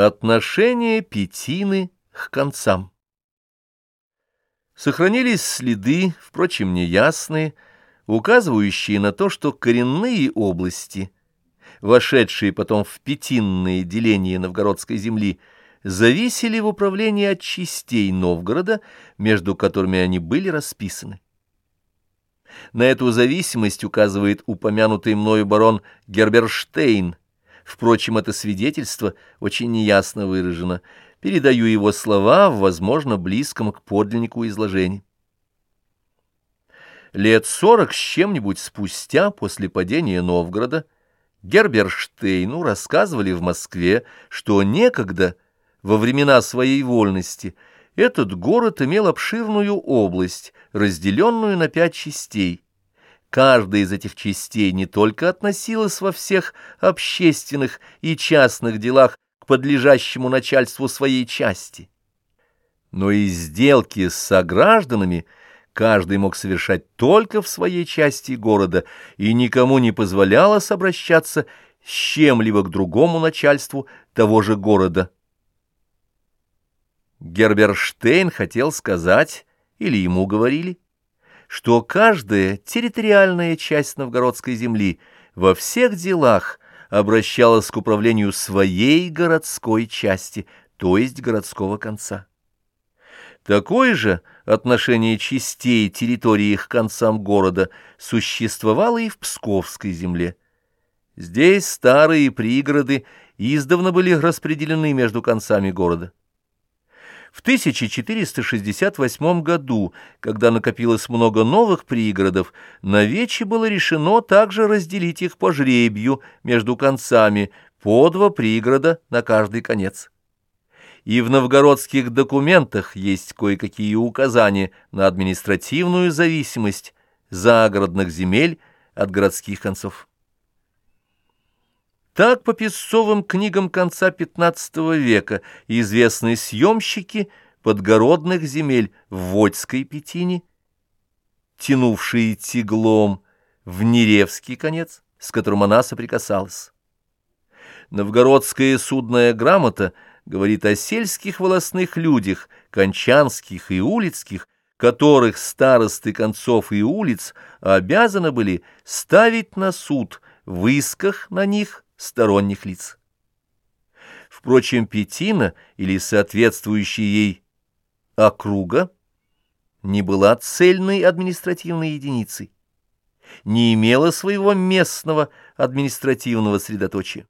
Отношение Петины к концам Сохранились следы, впрочем, неясные, указывающие на то, что коренные области, вошедшие потом в пятинное деление новгородской земли, зависели в управлении от частей Новгорода, между которыми они были расписаны. На эту зависимость указывает упомянутый мною барон Герберштейн, Впрочем, это свидетельство очень неясно выражено. Передаю его слова в, возможно, близком к подлиннику изложении. Лет сорок с чем-нибудь спустя, после падения Новгорода, Герберштейну рассказывали в Москве, что некогда, во времена своей вольности, этот город имел обширную область, разделенную на пять частей – Каждая из этих частей не только относилась во всех общественных и частных делах к подлежащему начальству своей части, но и сделки с согражданами каждый мог совершать только в своей части города и никому не позволялось обращаться с чем-либо к другому начальству того же города. Герберштейн хотел сказать, или ему говорили, что каждая территориальная часть новгородской земли во всех делах обращалась к управлению своей городской части, то есть городского конца. Такое же отношение частей территории к концам города существовало и в Псковской земле. Здесь старые пригороды издавна были распределены между концами города. В 1468 году, когда накопилось много новых пригородов, на Вече было решено также разделить их по жребию между концами, по два пригорода на каждый конец. И в новгородских документах есть кое-какие указания на административную зависимость загородных земель от городских концов. Так по песцовым книгам конца XV века известны съемщики подгородных земель в Водской Петине, тянувшие тиглом в Неревский конец, с которым она соприкасалась. Новгородская судная грамота говорит о сельских волосных людях, кончанских и улицких, которых старосты концов и улиц обязаны были ставить на суд в исках на них сторонних лиц. Впрочем, Петина или соответствующая ей округа не была цельной административной единицей, не имела своего местного административного средоточия.